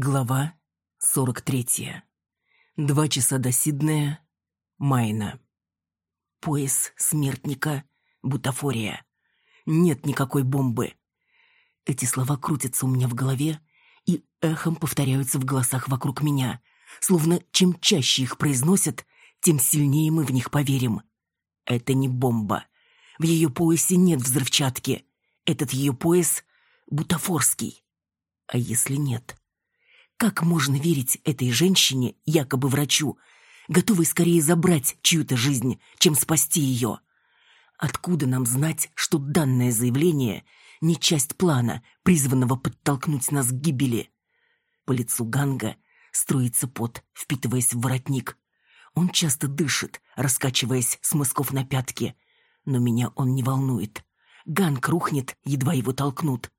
Глава 43. Два часа до Сиднея. Майна. Пояс смертника. Бутафория. Нет никакой бомбы. Эти слова крутятся у меня в голове и эхом повторяются в голосах вокруг меня, словно чем чаще их произносят, тем сильнее мы в них поверим. Это не бомба. В ее поясе нет взрывчатки. Этот ее пояс бутафорский. А если нет? Как можно верить этой женщине, якобы врачу, готовой скорее забрать чью-то жизнь, чем спасти ее? Откуда нам знать, что данное заявление не часть плана, призванного подтолкнуть нас к гибели? По лицу Ганга строится пот, впитываясь в воротник. Он часто дышит, раскачиваясь с мысков на пятки. Но меня он не волнует. Ганг рухнет, едва его толкнут.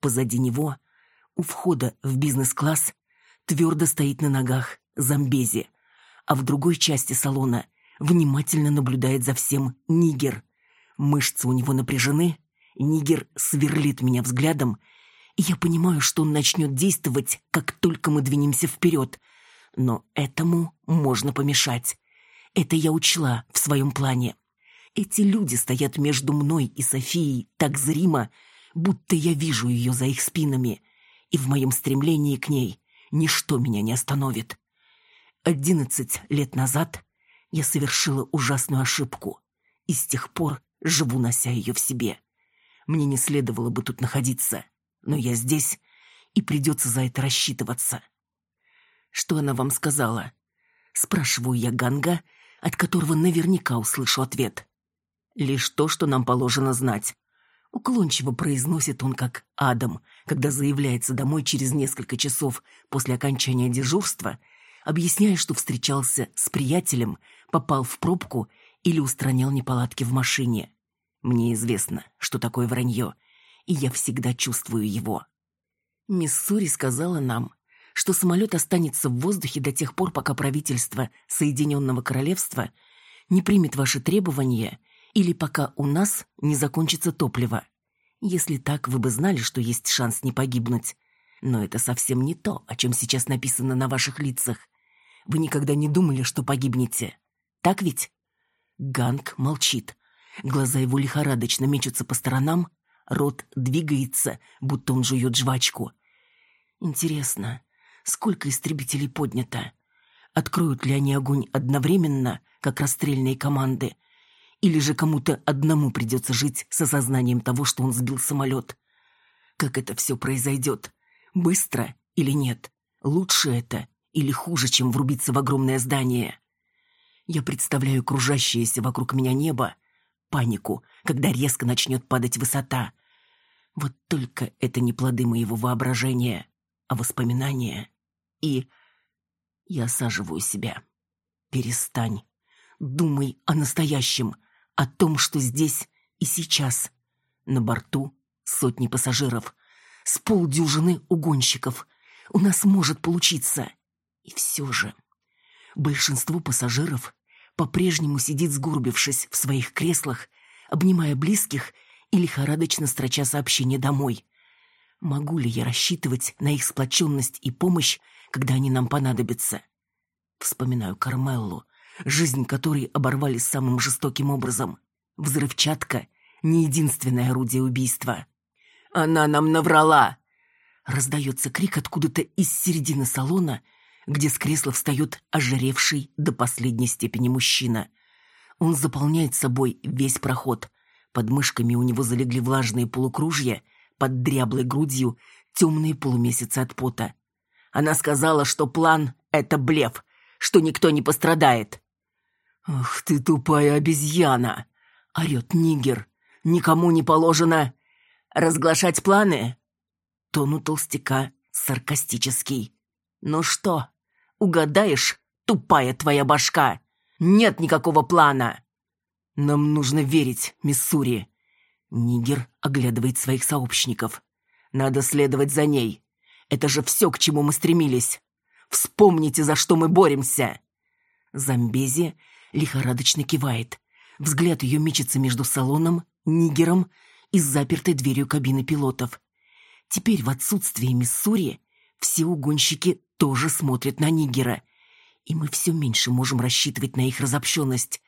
Позади него у входа в бизнес-класс твердо стоит на ногах Замбези, а в другой части салона внимательно наблюдает за всем Нигер. Мышцы у него напряжены, Нигер сверлит меня взглядом, и я понимаю, что он начнет действовать, как только мы двинемся вперед. Но этому можно помешать. Это я учла в своем плане. Эти люди стоят между мной и Софией так зримо, будто я вижу ее за их спинами — и в моем стремлении к ней ничто меня не остановит. Одиннадцать лет назад я совершила ужасную ошибку, и с тех пор живу, нося ее в себе. Мне не следовало бы тут находиться, но я здесь, и придется за это рассчитываться. Что она вам сказала? Спрашиваю я Ганга, от которого наверняка услышу ответ. Лишь то, что нам положено знать. Уклончиво произносит он как Адам, когда заявляется домой через несколько часов после окончания дежурства, объясняя, что встречался с приятелем, попал в пробку или устранял неполадки в машине. Мне известно, что такое вранье, и я всегда чувствую его. Миссури сказала нам, что самолет останется в воздухе до тех пор, пока правительство Соединенного Королевства не примет ваши требования или пока у нас не закончится топливо. Если так, вы бы знали, что есть шанс не погибнуть. Но это совсем не то, о чем сейчас написано на ваших лицах. Вы никогда не думали, что погибнете. Так ведь? Ганг молчит. Глаза его лихорадочно мечутся по сторонам, рот двигается, будто он жует жвачку. Интересно, сколько истребителей поднято? Откроют ли они огонь одновременно, как расстрельные команды, или же кому-то одному придется жить с осознанием того, что он сбил самолет. Как это все произойдет? Быстро или нет? Лучше это или хуже, чем врубиться в огромное здание? Я представляю кружащееся вокруг меня небо, панику, когда резко начнет падать высота. Вот только это не плоды моего воображения, а воспоминания. И я осаживаю себя. Перестань. Думай о настоящем о том, что здесь и сейчас. На борту сотни пассажиров, с полдюжины угонщиков. У нас может получиться. И все же большинство пассажиров по-прежнему сидит сгорбившись в своих креслах, обнимая близких и лихорадочно строча сообщения домой. Могу ли я рассчитывать на их сплоченность и помощь, когда они нам понадобятся? Вспоминаю Кармеллу, жизнь которой оборвали самым жестоким образом. Взрывчатка — не единственное орудие убийства. «Она нам наврала!» Раздается крик откуда-то из середины салона, где с кресла встает ожиревший до последней степени мужчина. Он заполняет собой весь проход. Под мышками у него залегли влажные полукружья, под дряблой грудью темные полумесяцы от пота. Она сказала, что план — это блеф, что никто не пострадает. «Ах ты тупая обезьяна!» — орет Нигер. «Никому не положено разглашать планы?» Тон у толстяка саркастический. «Ну что, угадаешь, тупая твоя башка? Нет никакого плана!» «Нам нужно верить, Миссури!» Нигер оглядывает своих сообщников. «Надо следовать за ней. Это же все, к чему мы стремились. Вспомните, за что мы боремся!» Замбези лихорадочно кивает. Взгляд ее мечется между салоном, нигером и запертой дверью кабины пилотов. Теперь в отсутствие Миссури Все угонщики тоже смотрят на Нигера, и мы все меньше можем рассчитывать на их разобщенность.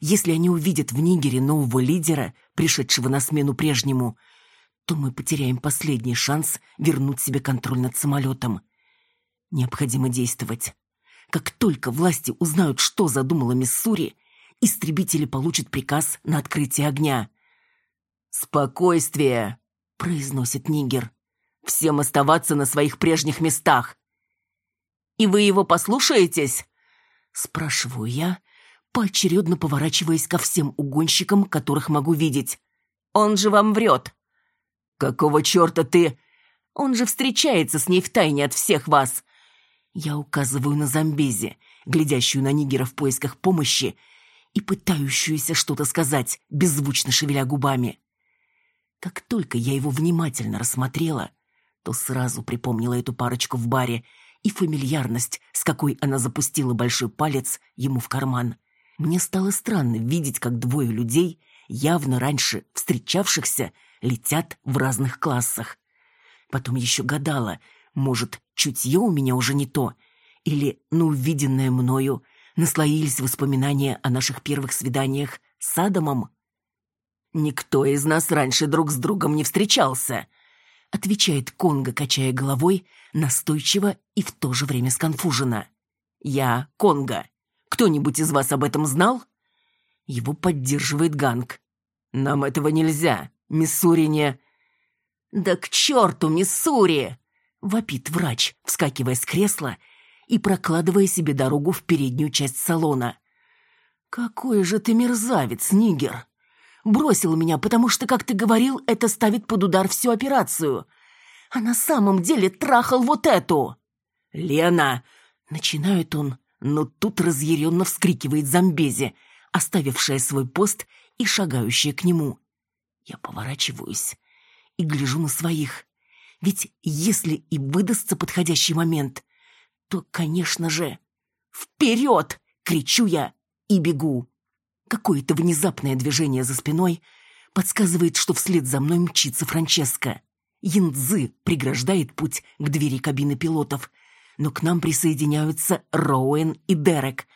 Если они увидят в Нигере нового лидера, пришедшего на смену прежнему, то мы потеряем последний шанс вернуть себе контроль над самолетом. Необходимо действовать. Как только власти узнают, что задумала Миссури, истребители получат приказ на открытие огня. «Спокойствие!» — произносит Нигер. «Всем оставаться на своих прежних местах!» «И вы его послушаетесь?» — спрашиваю я, поочередно поворачиваясь ко всем угонщикам, которых могу видеть. «Он же вам врет!» «Какого черта ты...» «Он же встречается с ней втайне от всех вас!» Я указываю на Замбези, глядящую на Нигера в поисках помощи и пытающуюся что-то сказать, беззвучно шевеля губами. Как только я его внимательно рассмотрела, то сразу припомнила эту парочку в баре и фамильярность, с какой она запустила большой палец ему в карман. Мне стало странно видеть, как двое людей, явно раньше встречавшихся, летят в разных классах. Потом еще гадала, может, чутье у меня уже не то, или на увиденное мною наслоились воспоминания о наших первых свиданиях с Адамом. «Никто из нас раньше друг с другом не встречался», — отвечает Конго, качая головой, настойчиво и в то же время сконфуженно. «Я Конго. Кто-нибудь из вас об этом знал?» Его поддерживает Ганг. «Нам этого нельзя. Миссури не...» «Да к черту, Миссури!» — вопит врач, вскакивая с кресла и прокладывая себе дорогу в переднюю часть салона. «Какой же ты мерзавец, Нигер!» Бросил меня, потому что, как ты говорил, это ставит под удар всю операцию. А на самом деле трахал вот эту. «Лена!» — начинает он, но тут разъяренно вскрикивает Замбези, оставившая свой пост и шагающая к нему. Я поворачиваюсь и гляжу на своих. Ведь если и выдастся подходящий момент, то, конечно же, «Вперед!» — кричу я и бегу. Какое-то внезапное движение за спиной подсказывает, что вслед за мной мчится Франческа. Янцзы преграждает путь к двери кабины пилотов, но к нам присоединяются Роуэн и Дерек.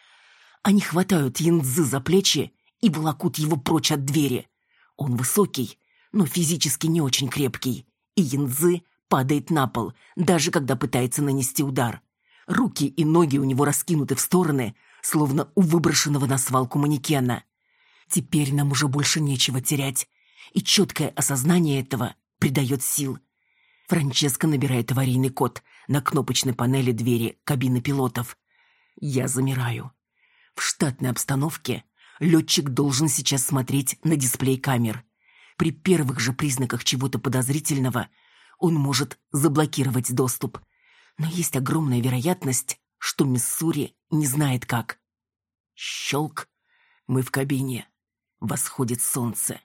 Они хватают Янцзы за плечи и волокут его прочь от двери. Он высокий, но физически не очень крепкий, и Янцзы падает на пол, даже когда пытается нанести удар. Руки и ноги у него раскинуты в стороны, словно у выброшенного на свалку манекена. Теперь нам уже больше нечего терять, и четкое осознание этого придает сил. Франческа набирает аварийный код на кнопочной панели двери кабины пилотов. Я замираю. В штатной обстановке летчик должен сейчас смотреть на дисплей камер. При первых же признаках чего-то подозрительного он может заблокировать доступ. Но есть огромная вероятность, что Миссури не знает как. Щелк. Мы в кабине. Восходит солнце.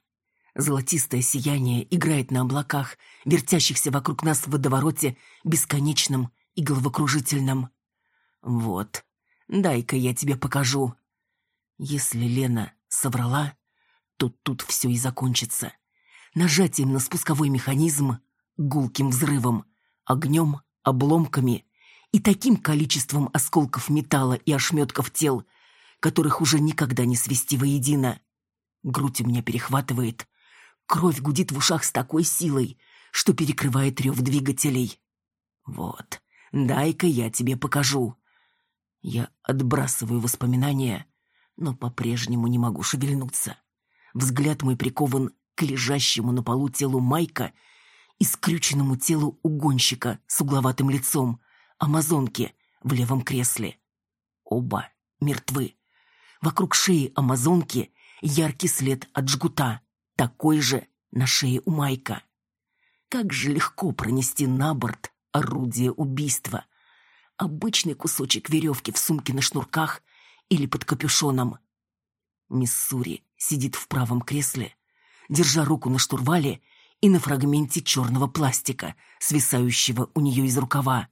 Золотистое сияние играет на облаках, вертящихся вокруг нас в водовороте, бесконечном и головокружительном. Вот, дай-ка я тебе покажу. Если Лена соврала, то тут все и закончится. Нажатием на спусковой механизм, гулким взрывом, огнем, обломками и таким количеством осколков металла и ошметков тел, которых уже никогда не свести воедино. Грудь у меня перехватывает, кровь гудит в ушах с такой силой, что перекрывает рев двигателей. Вот, дай-ка я тебе покажу. Я отбрасываю воспоминания, но по-прежнему не могу шевельнуться. Взгляд мой прикован к лежащему на полу телу Майка и скрюченному телу угонщика с угловатым лицом, амазонки в левом кресле. Оба мертвы. Вокруг шеи амазонки яркий след от жгута, такой же на шее у Майка. Как же легко пронести на борт орудие убийства. Обычный кусочек веревки в сумке на шнурках или под капюшоном. Миссури сидит в правом кресле, держа руку на штурвале и на фрагменте черного пластика, свисающего у нее из рукава.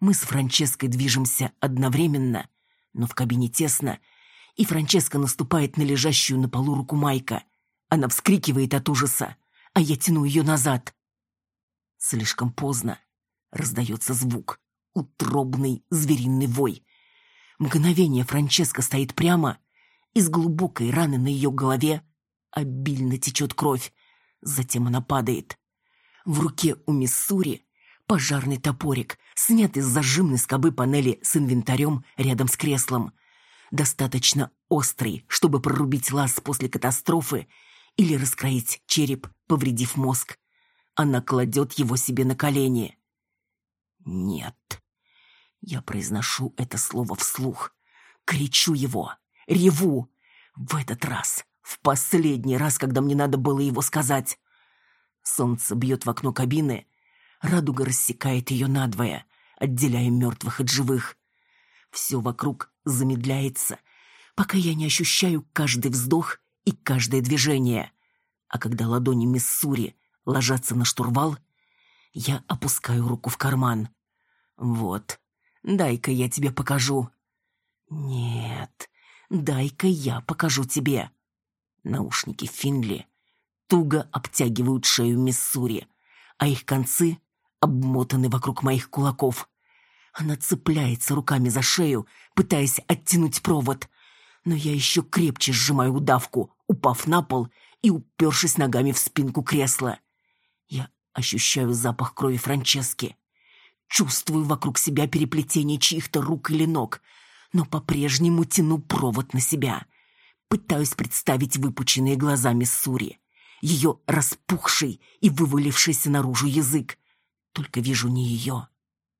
Мы с Франческой движемся одновременно, но в кабине тесно, и Франческа наступает на лежащую на полу руку Майка. Она вскрикивает от ужаса, а я тяну ее назад. Слишком поздно. Раздается звук. Утробный звериный вой. Мгновение Франческа стоит прямо. Из глубокой раны на ее голове обильно течет кровь. Затем она падает. В руке у Миссури пожарный топорик, снятый с зажимной скобы панели с инвентарем рядом с креслом. Достаточно острый, чтобы прорубить лаз после катастрофы или раскроить череп, повредив мозг. Она кладет его себе на колени. Нет. Я произношу это слово вслух. Кричу его. Реву. В этот раз. В последний раз, когда мне надо было его сказать. Солнце бьет в окно кабины. Радуга рассекает ее надвое, отделяя мертвых от живых. Все вокруг замедляется, пока я не ощущаю каждый вздох и каждое движение. А когда ладони Миссури ложатся на штурвал, я опускаю руку в карман. Вот, дай-ка я тебе покажу. Нет, дай-ка я покажу тебе. Наушники Финли туго обтягивают шею Миссури, а их концы обмотаны вокруг моих кулаков. Она цепляется руками за шею, пытаясь оттянуть провод, но я еще крепче сжимаю удавку, упав на пол и упершись ногами в спинку кресла. Я ощущаю запах крови Франчески. Чувствую вокруг себя переплетение чьих-то рук или ног, но по-прежнему тяну провод на себя. Пытаюсь представить выпученные глаза Миссури, ее распухший и вывалившийся наружу язык. Только вижу не ее,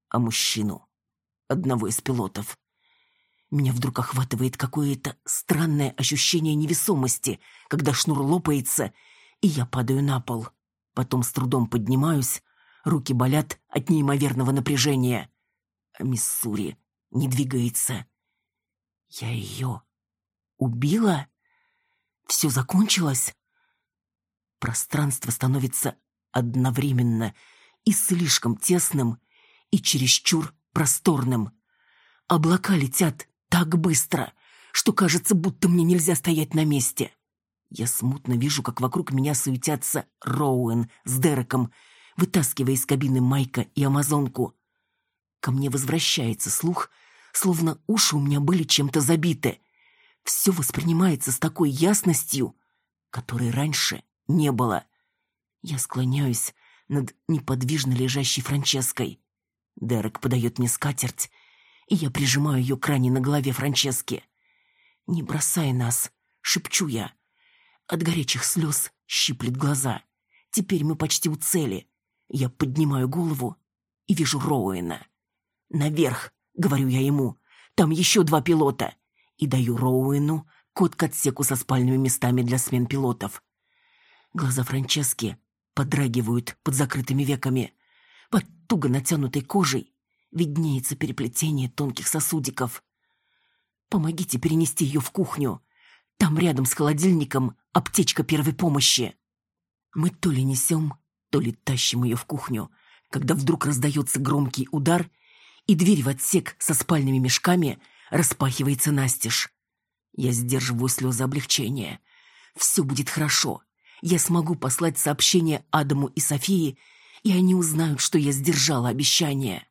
а мужчину, одного из пилотов. Меня вдруг охватывает какое-то странное ощущение невесомости, когда шнур лопается, и я падаю на пол. Потом с трудом поднимаюсь, руки болят от неимоверного напряжения. А Миссури не двигается. Я ее убила? Все закончилось? Пространство становится одновременно и слишком тесным, и чересчур просторным. Облака летят так быстро, что кажется, будто мне нельзя стоять на месте. Я смутно вижу, как вокруг меня суетятся Роуэн с Дереком, вытаскивая из кабины Майка и Амазонку. Ко мне возвращается слух, словно уши у меня были чем-то забиты. Все воспринимается с такой ясностью, которой раньше не было. Я склоняюсь над неподвижно лежащей Франческой. Дерек подает мне скатерть, и я прижимаю ее к ране на голове Франчески. «Не бросай нас», — шепчу я. От горячих слез щиплет глаза. Теперь мы почти у цели. Я поднимаю голову и вижу Роуэна. «Наверх», — говорю я ему, — «там еще два пилота». И даю Роуэну код к отсеку со спальными местами для смен пилотов. Глаза Франчески подрагивают под закрытыми веками. Под туго натянутой кожей виднеется переплетение тонких сосудиков. «Помогите перенести ее в кухню. Там рядом с холодильником аптечка первой помощи». Мы то ли несем, то ли тащим ее в кухню, когда вдруг раздается громкий удар, и дверь в отсек со спальными мешками распахивается настежь. Я сдерживаю слезы облегчения. Все будет хорошо. Я смогу послать сообщение Адаму и Софии, и они узнают, что я сдержала обещание.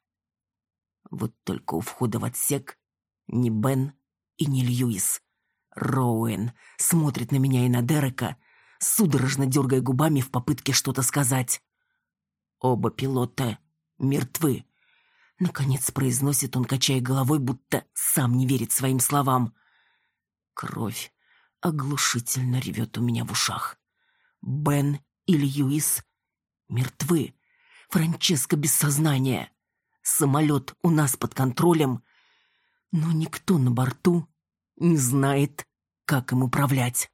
Вот только у входа в отсек ни Бен и ни Льюис. Роуэн смотрит на меня и на Дерека, судорожно дергая губами в попытке что-то сказать. Оба пилота мертвы. Наконец произносит он, качая головой, будто сам не верит своим словам. Кровь оглушительно ревет у меня в ушах. Бен и Льюис мертвы. Франческо без сознания. Самолет у нас под контролем, но никто на борту не знает, как им управлять.